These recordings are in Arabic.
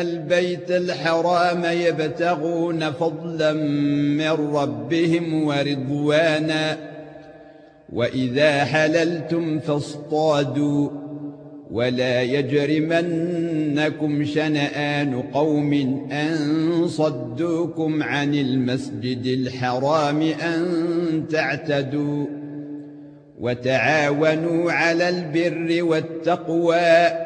البيت الحرام يبتغون فضلا من ربهم ورضوانا. وإذا حللتم فاصطادوا. ولا يجرمنكم شنآن قوم أن صدوكم عن المسجد الحرام أن تعتدوا. وتعاونوا على البر والتقوى.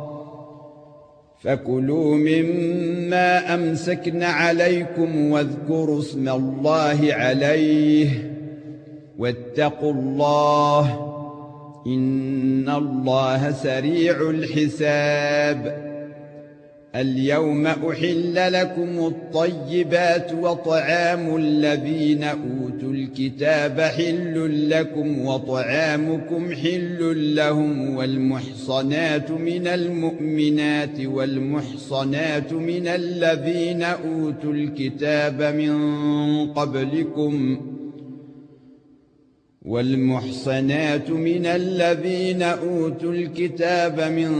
فكلوا مما أمسكن عليكم واذكروا اسم الله عليه واتقوا الله إن الله سريع الحساب. اليوم أحل لكم الطيبات وطعام الذين أوتوا الكتاب حل لكم وطعامكم حل لهم والمحصنات من المؤمنات والمحصنات من الذين أوتوا الكتاب من قبلكم والمحصنات من الذين أوتوا الكتاب من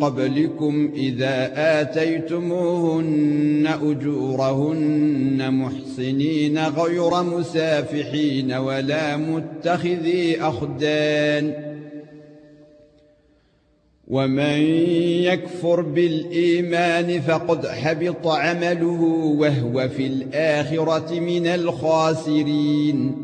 قبلكم إذا آتيتموهن أجورهن محصنين غير مسافحين ولا متخذي أخدان ومن يكفر بالإيمان فقد حبط عمله وهو في الآخرة من الخاسرين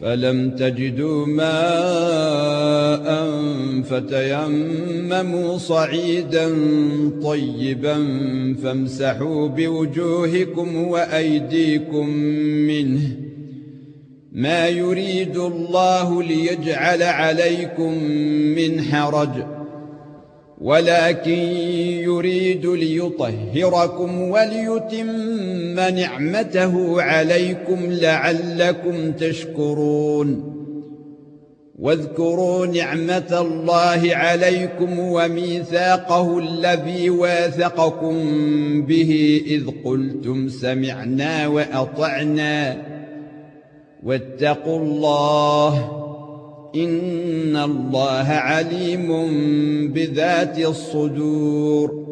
فلم تجدوا ماء فتيمموا صعيدا طيبا فامسحوا بوجوهكم وأيديكم منه. ما يريد الله ليجعل عليكم من حرج. ولكن يريد ليطهركم وليتم نعمته عليكم لعلكم تشكرون. واذكروا نعمة الله عليكم وميثاقه الذي واثقكم به إذ قلتم سمعنا وأطعنا. واتقوا الله ان الله عليم بذات الصدور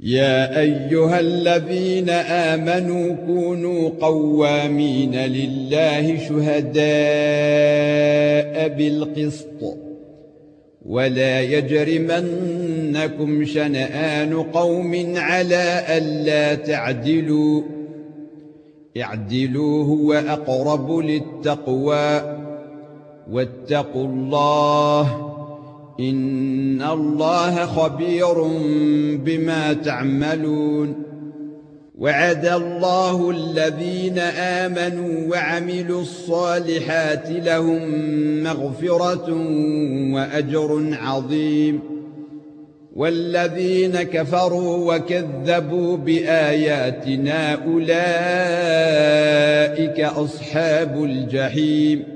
يا ايها الذين امنوا كونوا قوامين لله شهداء بالقسط ولا يجرمنكم شنآن قوم على الا تعدلوا اعدلوا هو اقرب للتقوى واتقوا الله إن الله خبير بما تعملون وعد الله الذين آمنوا وعملوا الصالحات لهم مغفرة وأجر عظيم والذين كفروا وكذبوا بآياتنا أولئك أصحاب الجحيم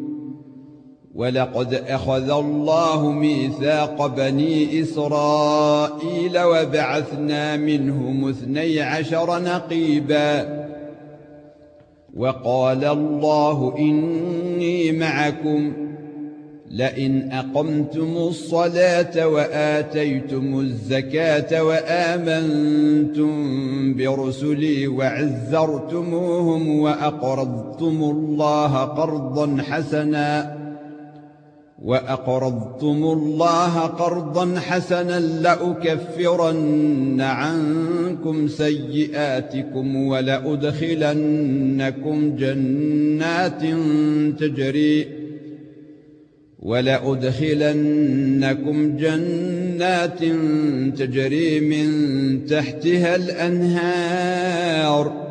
ولقد أخذ الله ميثاق بني إسرائيل وبعثنا منهم اثني عشر نقيبا. وقال الله إني معكم لئن أقمتم الصلاة وآتيتم الزكاة وآمنتم برسلي وعزرتموهم وأقرضتم الله قرضا حسنا وأقرضتم الله قرضا حسنا لأكفرن عنكم سيئاتكم ولأدخلنكم جنات تجري ولأدخلنكم جنات تجري من تحتها الأنهار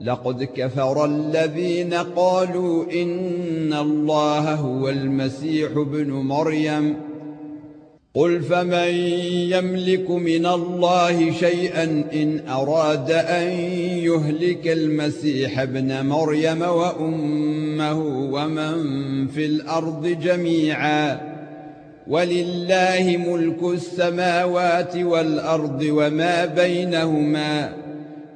لقد كفر الذين قالوا إن الله هو المسيح ابن مريم. قل فمن يملك من الله شيئا إن أراد أن يهلك المسيح ابن مريم وأمه ومن في الأرض جميعا. ولله ملك السماوات والأرض وما بينهما.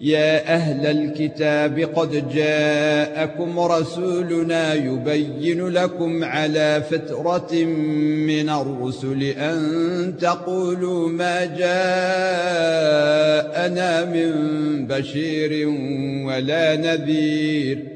يا أهل الكتاب قد جاءكم رسولنا يبين لكم على فترة من الرسل أن تقولوا ما جاءنا من بشير ولا نذير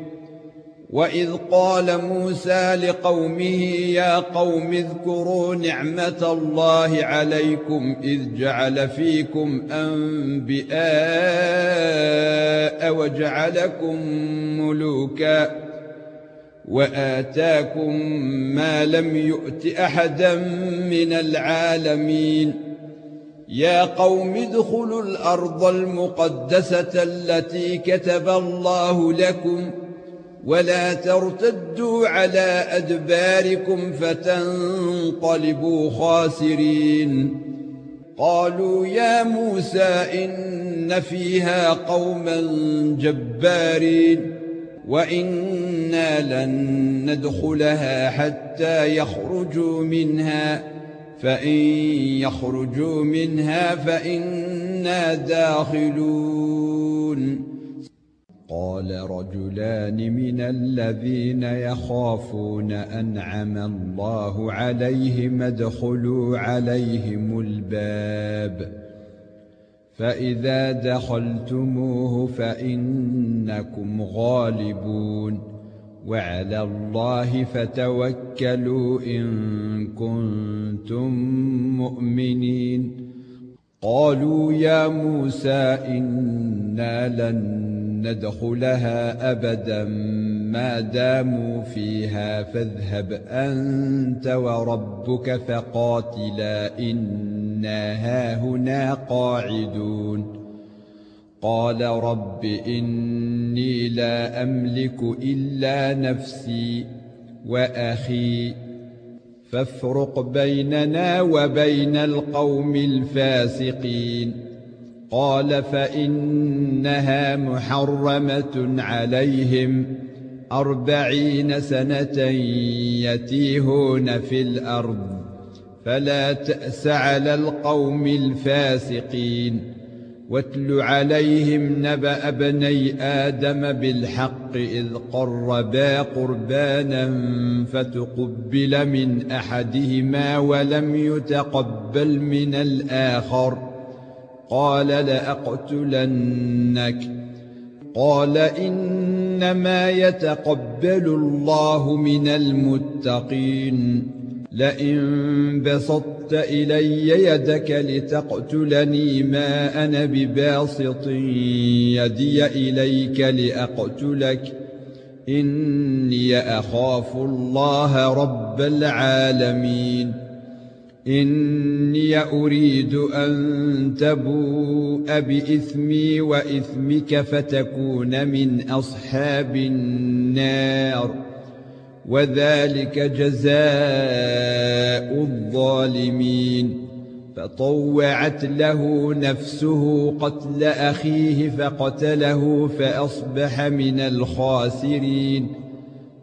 واذ قال موسى لقومه يا قوم اذكروا نعمه الله عليكم اذ جعل فيكم انبياء وجعلكم ملوكا واتاكم ما لم يؤت احدا من العالمين يا قوم ادخلوا الأرض المقدسه التي كتب الله لكم ولا ترتدوا على أدباركم فتنقلبوا خاسرين. قالوا يا موسى إن فيها قوما جبارين وإنا لن ندخلها حتى يخرجوا منها فإن يخرجوا منها فإنا داخلون. قال رجلان من الذين يخافون أنعم الله عليهم ادخلوا عليهم الباب. فإذا دخلتموه فإنكم غالبون. وعلى الله فتوكلوا إن كنتم مؤمنين. قالوا يا موسى إنا لن ندخلها أبدا ما داموا فيها فاذهب أنت وربك فقاتلا إنا هاهنا قاعدون. قال رب إني لا أملك إلا نفسي وأخي فافرق بيننا وبين القوم الفاسقين. قال فإنها محرمة عليهم أربعين سنة يتيهون في الأرض فلا تأس على القوم الفاسقين. واتل عليهم نبأ ابني آدم بالحق إذ قربا قربانا فتقبل من أحدهما ولم يتقبل من الآخر. قال لأقتلنك. قال إنما يتقبل الله من المتقين. لئن بسطت إلي يدك لتقتلني ما أنا بباسط يدي إليك لأقتلك. إني أخاف الله رب العالمين. إني أريد أن تبوء بإثمي وإثمك فتكون من أصحاب النار. وذلك جزاء الظالمين. فطوعت له نفسه قتل أخيه فقتله فأصبح من الخاسرين.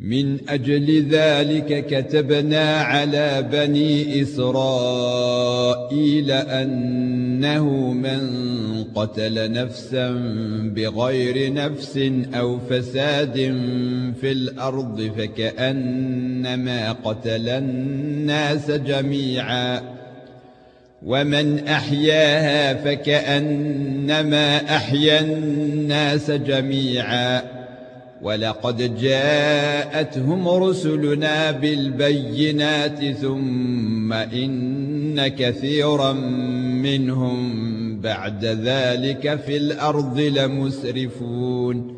من أجل ذلك كتبنا على بني إسرائيل أنه من قتل نفسا بغير نفس أو فساد في الأرض فكأنما قتل الناس جميعا ومن أحياها فكأنما أحيا الناس جميعا ولقد جاءتهم رسلنا بالبينات ثم إن كثيرا منهم بعد ذلك في الأرض لمسرفون.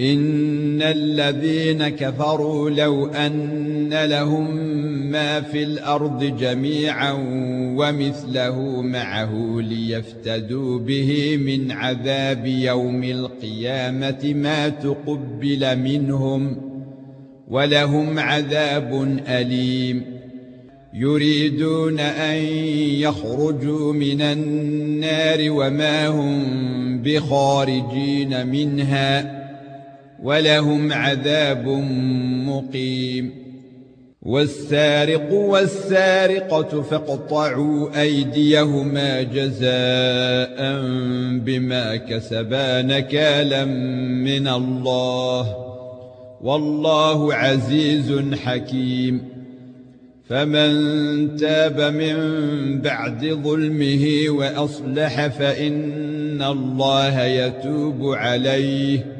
ان الذين كفروا لو ان لهم ما في الأرض جميعا ومثله معه ليفتدوا به من عذاب يوم القيامه ما تقبل منهم ولهم عذاب اليم يريدون ان يخرجوا من النار وما هم بخارجين منها ولهم عذاب مقيم. والسارق والسارقة فاقطعوا أيديهما جزاء بما كسبا نكالا من الله. والله عزيز حكيم. فمن تاب من بعد ظلمه وأصلح فإن الله يتوب عليه.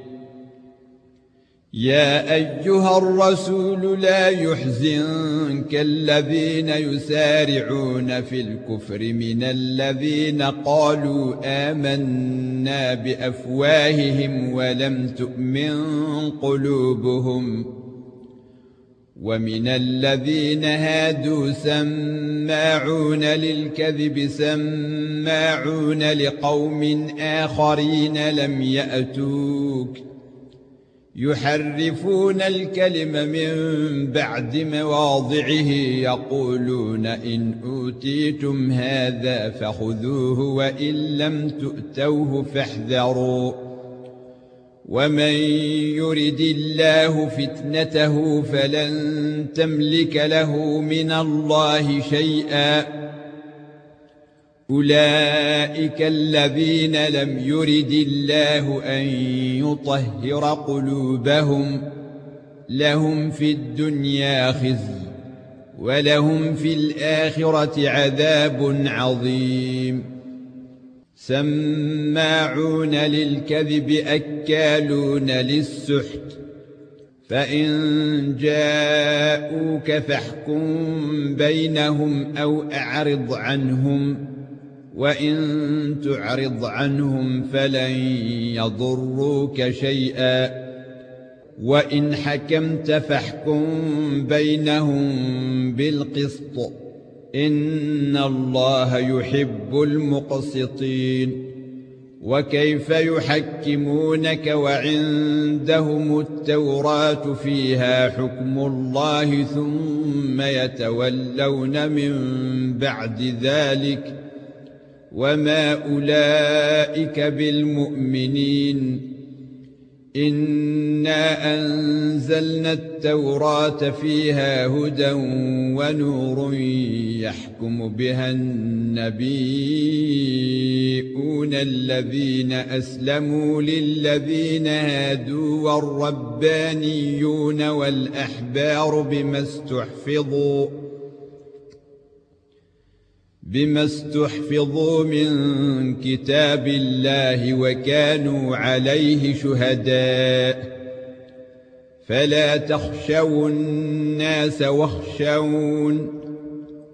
يا أيها الرسول لا يحزنك الذين يسارعون في الكفر من الذين قالوا آمنا بأفواههم ولم تؤمن قلوبهم ومن الذين هادوا سماعون للكذب سماعون لقوم آخرين لم يأتوك يحرفون الكلم من بعد مواضعه يقولون إن أوتيتم هذا فخذوه وإن لم تؤتوه فاحذروا. ومن يرد الله فتنته فلن تملك له من الله شيئا. أولئك الذين لم يرد الله أن يطهر قلوبهم لهم في الدنيا خزي ولهم في الآخرة عذاب عظيم. سماعون للكذب أكالون للسحت فإن جاءوك فاحكم بينهم أو أعرض عنهم. وإن تعرض عنهم فلن يضروك شيئا وإن حكمت فاحكم بينهم بالقسط ان الله يحب المقسطين وكيف يحكمونك وعندهم التوراة فيها حكم الله ثم يتولون من بعد ذلك وما اولئك بالمؤمنين إنا أنزلنا التوراة فيها هدى ونور يحكم بها النبيون الذين أسلموا للذين هادوا والربانيون والأحبار بما استحفظوا بما استحفظوا من كتاب الله وكانوا عليه شهداء فلا تخشوا الناس واخشون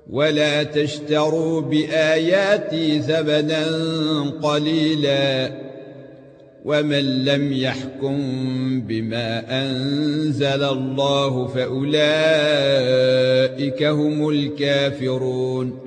ولا تشتروا بآياتي ثمنا قليلا ومن لم يحكم بما أنزل الله فأولئك هم الكافرون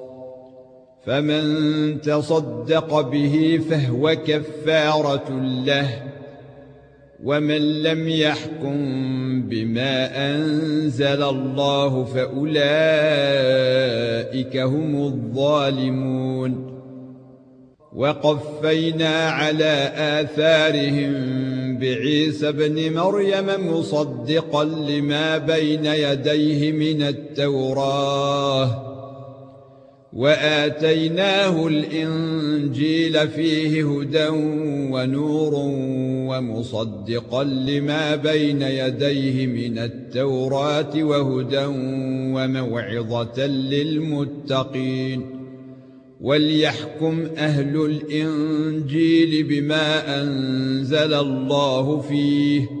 فمن تصدق به فهو كفارة له ومن لم يحكم بما أنزل الله فأولئك هم الظالمون. وقفينا على آثارهم بعيسى ابن مريم مصدقا لما بين يديه من التوراه. وآتيناه الإنجيل فيه هدى ونور ومصدقا لما بين يديه من التوراة وهدى وموعظة للمتقين وليحكم أهل الإنجيل بما أنزل الله فيه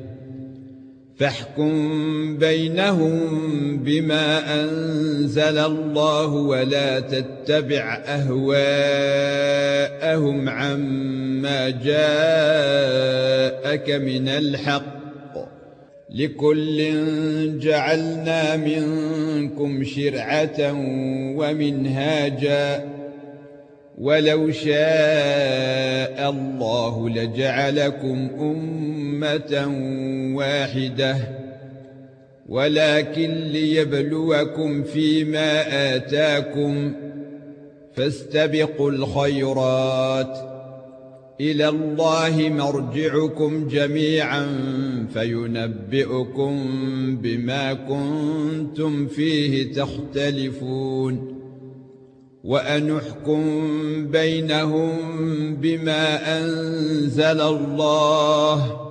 فاحكم بينهم بما أنزل الله ولا تتبع أهواءهم عما جاءك من الحق لكل جعلنا منكم شرعة ومنهاجا ولو شاء الله لجعلكم أمة واحدة ولكن ليبلوكم فيما آتاكم فاستبقوا الخيرات. إلى الله مرجعكم جميعا فينبئكم بما كنتم فيه تختلفون. وأنحكم بينهم بما أنزل الله.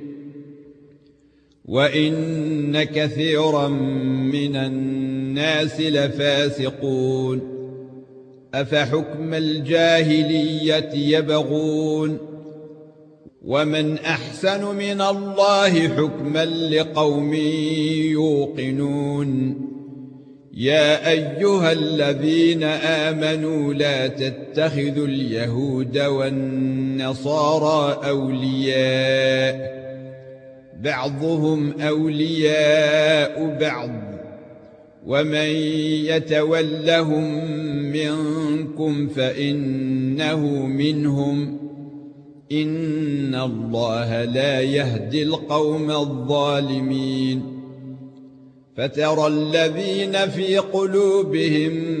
وإن كثيرا من الناس لفاسقون. أفحكم الجاهلية يبغون؟ ومن أحسن من الله حكما لقوم يوقنون. يا أيها الذين آمنوا لا تتخذوا اليهود والنصارى أولياء. بعضهم أولياء بعض ومن يتولهم منكم فإنه منهم. إن الله لا يهدي القوم الظالمين. فترى الذين في قلوبهم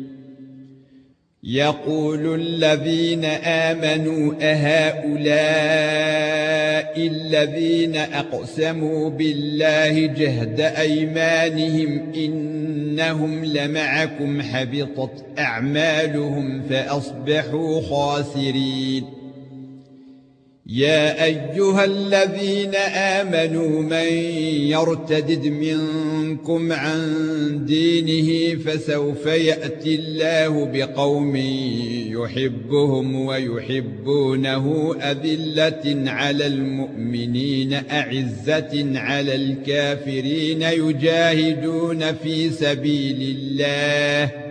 يقول الذين آمنوا أهؤلاء الذين أقسموا بالله جهد أيمانهم إنهم لمعكم حبطت أعمالهم فأصبحوا خاسرين. يا أيها الذين آمنوا من يرتد منكم عن دينه فسوف يأتي الله بقوم يحبهم ويحبونه أذلة على المؤمنين أعزة على الكافرين يجاهدون في سبيل الله.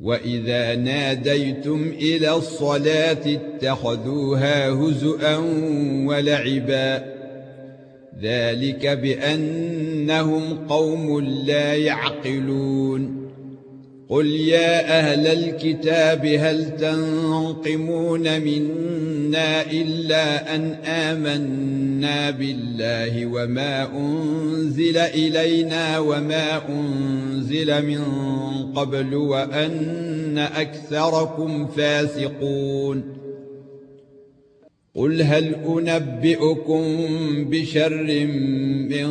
واذا ناديتم إلى الصلاه اتخذوها هزءا ولعبا ذلك بانهم قوم لا يعقلون قل يا أهل الكتاب هل تنقمون منا الا ان آمنا بالله وما انزل الينا وما انزل من قبل وان اكثركم فاسقون قل هل انبئكم بشر من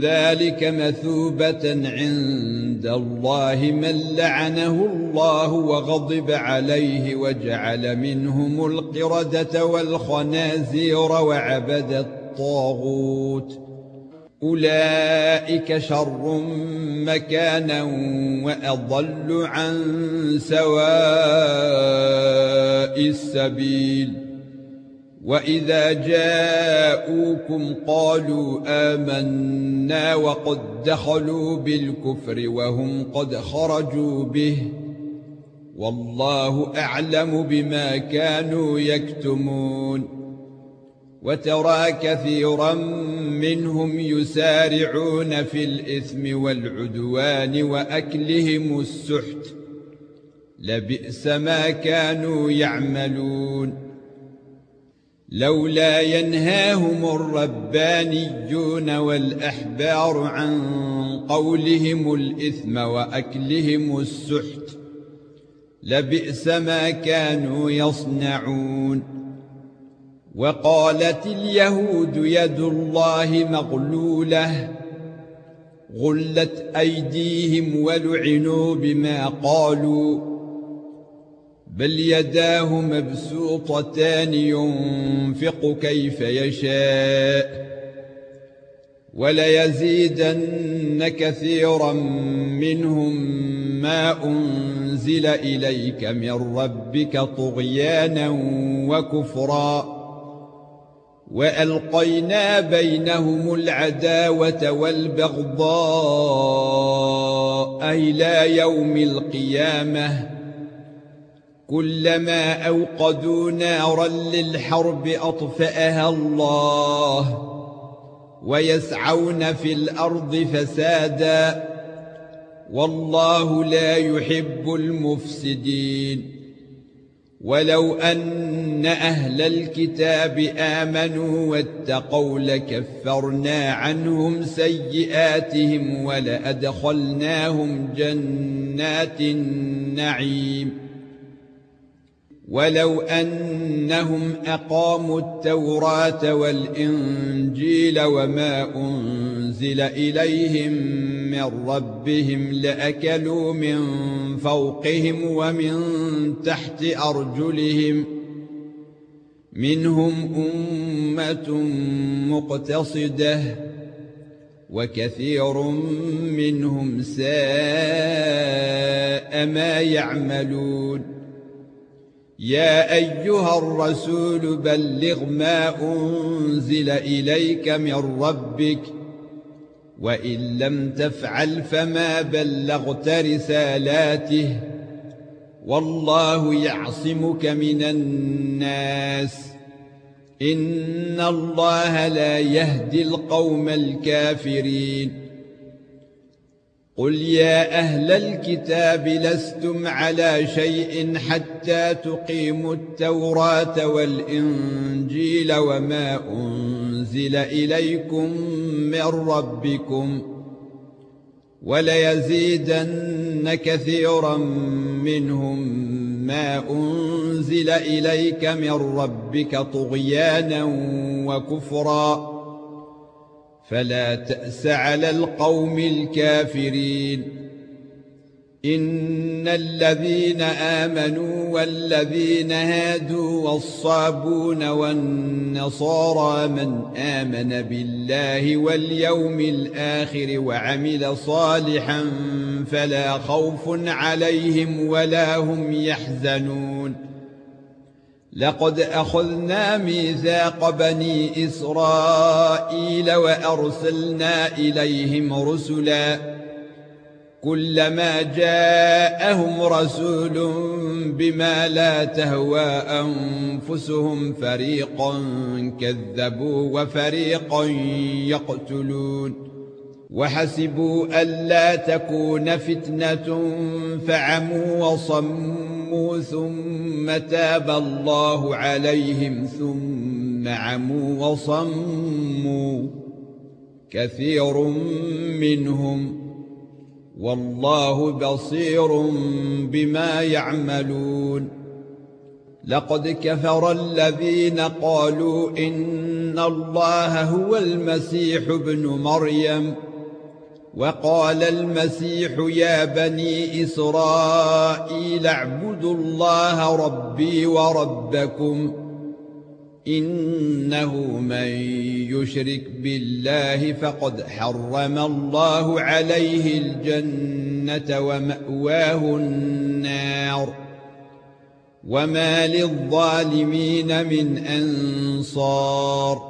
ذلك مثوبه عند الله من لعنه الله وغضب عليه وجعل منهم القرده والخنازير وعبد الطاغوت اولئك شر مكانا واضل عن سواء السبيل واذا جاءوكم قالوا آمنا وقد دخلوا بالكفر وهم قد خرجوا به والله اعلم بما كانوا يكتمون وترى كثيرا منهم يسارعون في الاثم والعدوان واكلهم السحت لبئس ما كانوا يعملون لولا ينهاهم الربانيون والأحبار عن قولهم الإثم وأكلهم السحت لبئس ما كانوا يصنعون. وقالت اليهود يد الله مغلولة غلت أيديهم ولعنوا بما قالوا. بل يداه مبسوطتان ينفق كيف يشاء وليزيدن كثيرا منهم ما أنزل إليك من ربك طغيانا وكفرا وألقينا بينهم العداوة والبغضاء إلى يوم القيامة كلما أوقدوا نارا للحرب أطفأها الله ويسعون في الأرض فسادا والله لا يحب المفسدين ولو أن أهل الكتاب آمنوا واتقوا لكفرنا عنهم سيئاتهم ولأدخلناهم جنات النعيم ولو أنهم أقاموا التوراة والإنجيل وما أنزل إليهم من ربهم لأكلوا من فوقهم ومن تحت أرجلهم منهم أمة مقتصدة وكثير منهم ساء ما يعملون يا أيها الرسول بلغ ما أنزل إليك من ربك وإن لم تفعل فما بلغت رسالاته والله يعصمك من الناس. إن الله لا يهدي القوم الكافرين. قل يا أهل الكتاب لستم على شيء حتى تقيموا التوراة والانجيل وما انزل اليكم من ربكم وليزيدن كثيرا منهم ما انزل اليك من ربك طغيانا وكفرا فلا تأس على القوم الكافرين. إن الذين آمنوا والذين هادوا والصابون والنصارى من آمن بالله واليوم الآخر وعمل صالحا فلا خوف عليهم ولا هم يحزنون. لقد أخذنا ميثاق بني إسرائيل وأرسلنا إليهم رسلا كلما جاءهم رسول بما لا تهوى أنفسهم فريقا كذبوا وفريقا يقتلون وحسبوا الا تكون فتنة فعموا وصموا ثم تاب الله عليهم ثم عموا وصموا كثير منهم والله بصير بما يعملون لقد كفر الذين قالوا إن الله هو المسيح ابن مريم وقال المسيح يا بني إسرائيل اعبدوا الله ربي وربكم إنه من يشرك بالله فقد حرم الله عليه الجنة ومأواه النار وما للظالمين من أنصار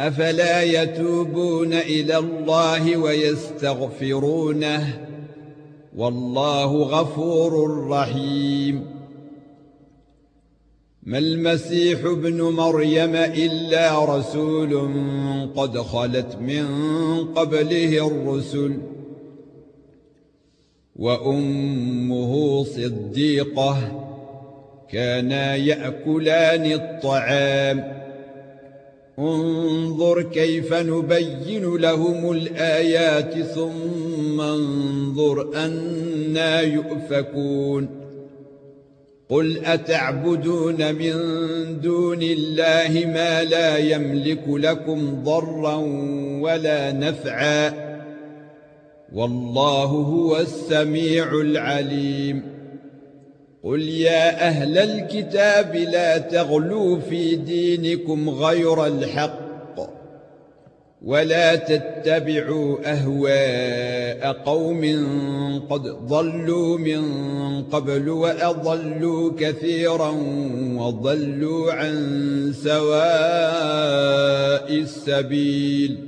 أفلا يتوبون إلى الله ويستغفرونه؟ والله غفور رحيم. ما المسيح ابن مريم إلا رسول قد خلت من قبله الرسل وأمه صديقة كانا يأكلان الطعام. انظر كيف نبين لهم الآيات ثم انظر أنا يؤفكون. قل أتعبدون من دون الله ما لا يملك لكم ضرا ولا نفعا. والله هو السميع العليم. قل يا أهل الكتاب لا تغلوا في دينكم غير الحق ولا تتبعوا اهواء قوم قد ضلوا من قبل واضلوا كثيرا وضلوا عن سواء السبيل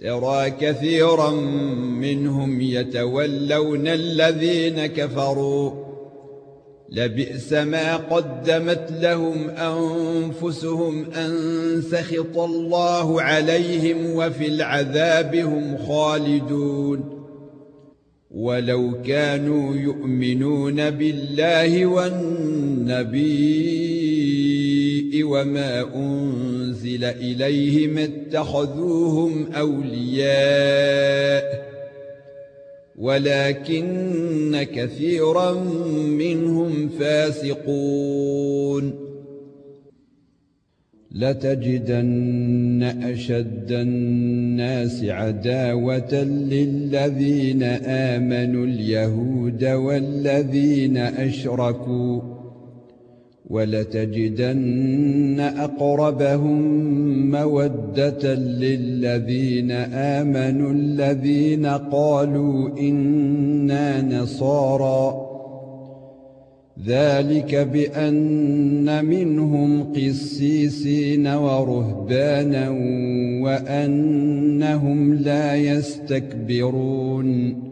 ترى كثيرا منهم يتولون الذين كفروا. لبئس ما قدمت لهم أنفسهم أن سخط الله عليهم وفي العذاب هم خالدون. ولو كانوا يؤمنون بالله والنبي وما أنزل إليهم اتخذوهم أولياء ولكن كثيرا منهم فاسقون. لتجدن أشد الناس عداوة للذين آمنوا اليهود والذين أشركوا ولتجدن أقربهم مودة للذين آمنوا الذين قالوا إنا نصارى. ذلك بأن منهم قسيسين ورهبانا وأنهم لا يستكبرون.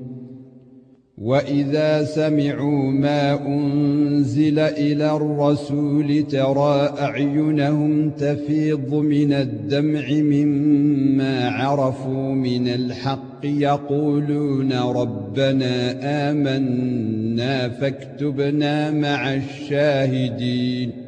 واذا سمعوا ما انزل إلى الرسول ترى اعينهم تفيض من الدمع مما عرفوا من الحق يقولون ربنا آمنا فاكتبنا مع الشاهدين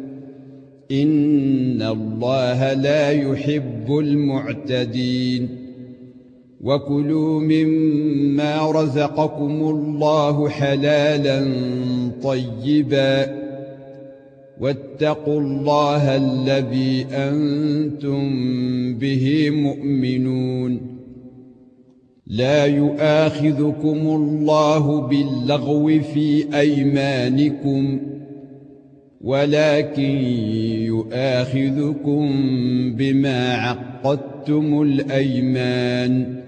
ان الله لا يحب المعتدين وكلوا مما رزقكم الله حلالا طيبا واتقوا الله الذي أنتم به مؤمنون لا يؤاخذكم الله باللغو في ايمانكم ولكن يؤاخذكم بما عقدتم الأيمان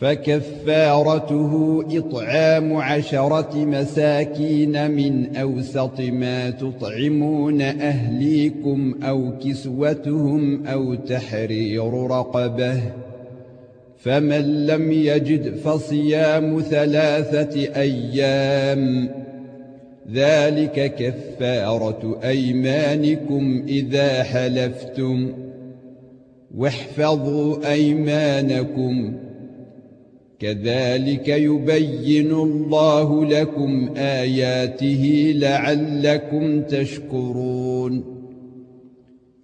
فكفارته إطعام عشرة مساكين من أوسط ما تطعمون أهليكم أو كسوتهم أو تحرير رقبة فمن لم يجد فصيام ثلاثة أيام ذلك كفارة أيمانكم إذا حلفتم. واحفظوا أيمانكم. كذلك يبين الله لكم آياته لعلكم تشكرون.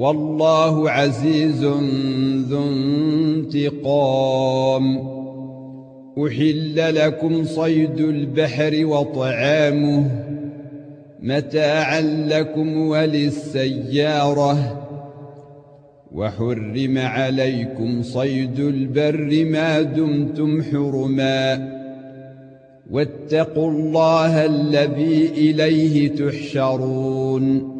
والله عزيز ذو انتقام. أحل لكم صيد البحر وطعامه متاعا لكم وللسيارة. وحرم عليكم صيد البر ما دمتم حرما. واتقوا الله الذي إليه تحشرون.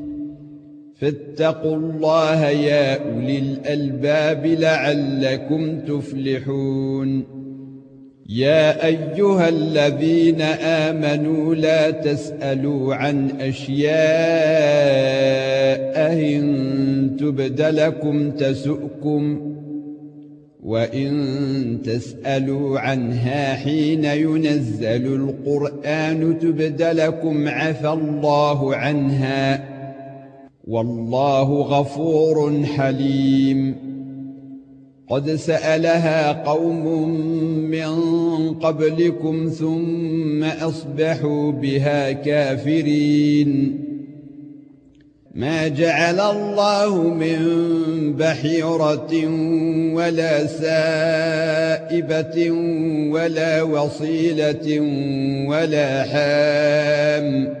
فاتقوا الله يا أولي الألباب لعلكم تفلحون. يا أيها الذين آمنوا لا تسألوا عن أشياء إن تبد لكم تسؤكم وإن تسألوا عنها حين ينزل القرآن تبد لكم عفى الله عنها والله غفور حليم. قد سألها قوم من قبلكم ثم أصبحوا بها كافرين. ما جعل الله من بحيرة ولا سائبة ولا وصيلة ولا حام.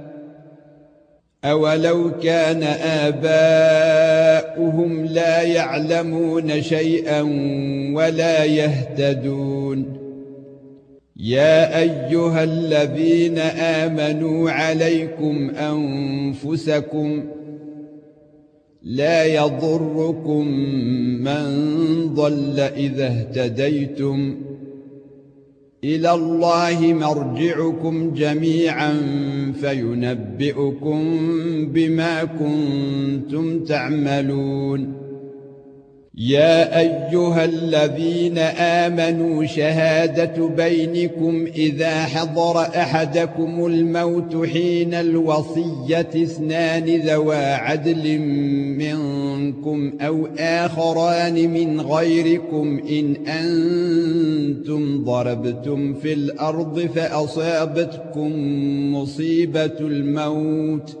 اولو كان آباؤهم لا يعلمون شيئا ولا يهتدون يا ايها الذين امنوا عليكم انفسكم لا يضركم من ضل اذا اهتديتم إلى الله مرجعكم جميعا فينبئكم بما كنتم تعملون. يا أيها الذين آمنوا شهادة بينكم إذا حضر أحدكم الموت حين الوصية اثنان ذوا عدل منكم أو آخران من غيركم إن أنتم ضربتم في الأرض فأصابتكم مصيبة الموت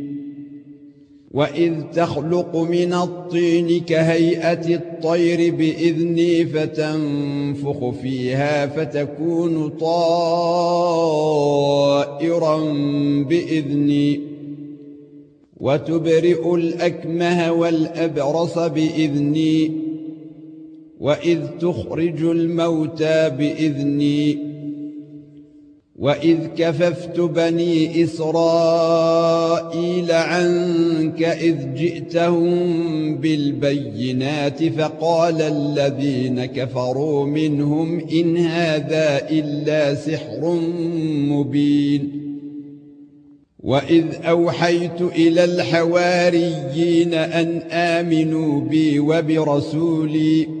واذ تخلق من الطين كهيئه الطير باذني فتنفخ فيها فتكون طائرا باذني وتبرئ الاكمه والابرص باذني واذ تخرج الموتى باذني واذ كففت بني اسرائيل عنك اذ جئتهم بالبينات فقال الذين كفروا منهم ان هذا الا سحر مبين واذ اوحيت إلى الحواريين ان امنوا بي وبرسولي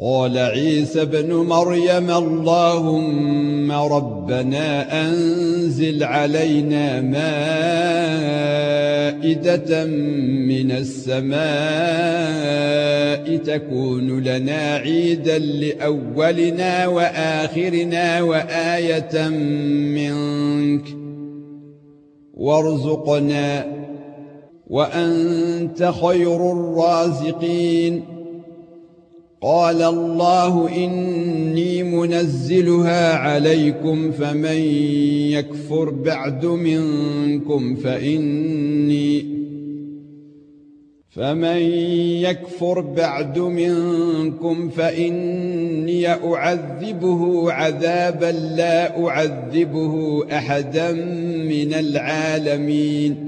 قال عيسى ابن مريم اللهم ربنا أنزل علينا مائدة من السماء تكون لنا عيدا لأولنا وآخرنا وآية منك وارزقنا وأنت خير الرازقين قال الله إني منزلها عليكم فمن يكفر بعد منكم فإني فمن يكفر بعد منكم فإني أعذبه عذابا لا أعذبه أحدا من العالمين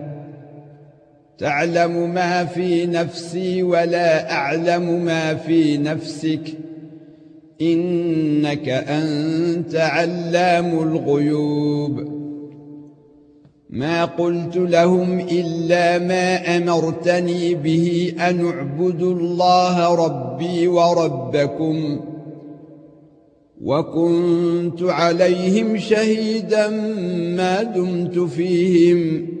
تعلم ما في نفسي ولا أعلم ما في نفسك. إنك أنت علام الغيوب. ما قلت لهم إلا ما أمرتني به أن اعبدوا الله ربي وربكم. وكنت عليهم شهيدا ما دمت فيهم.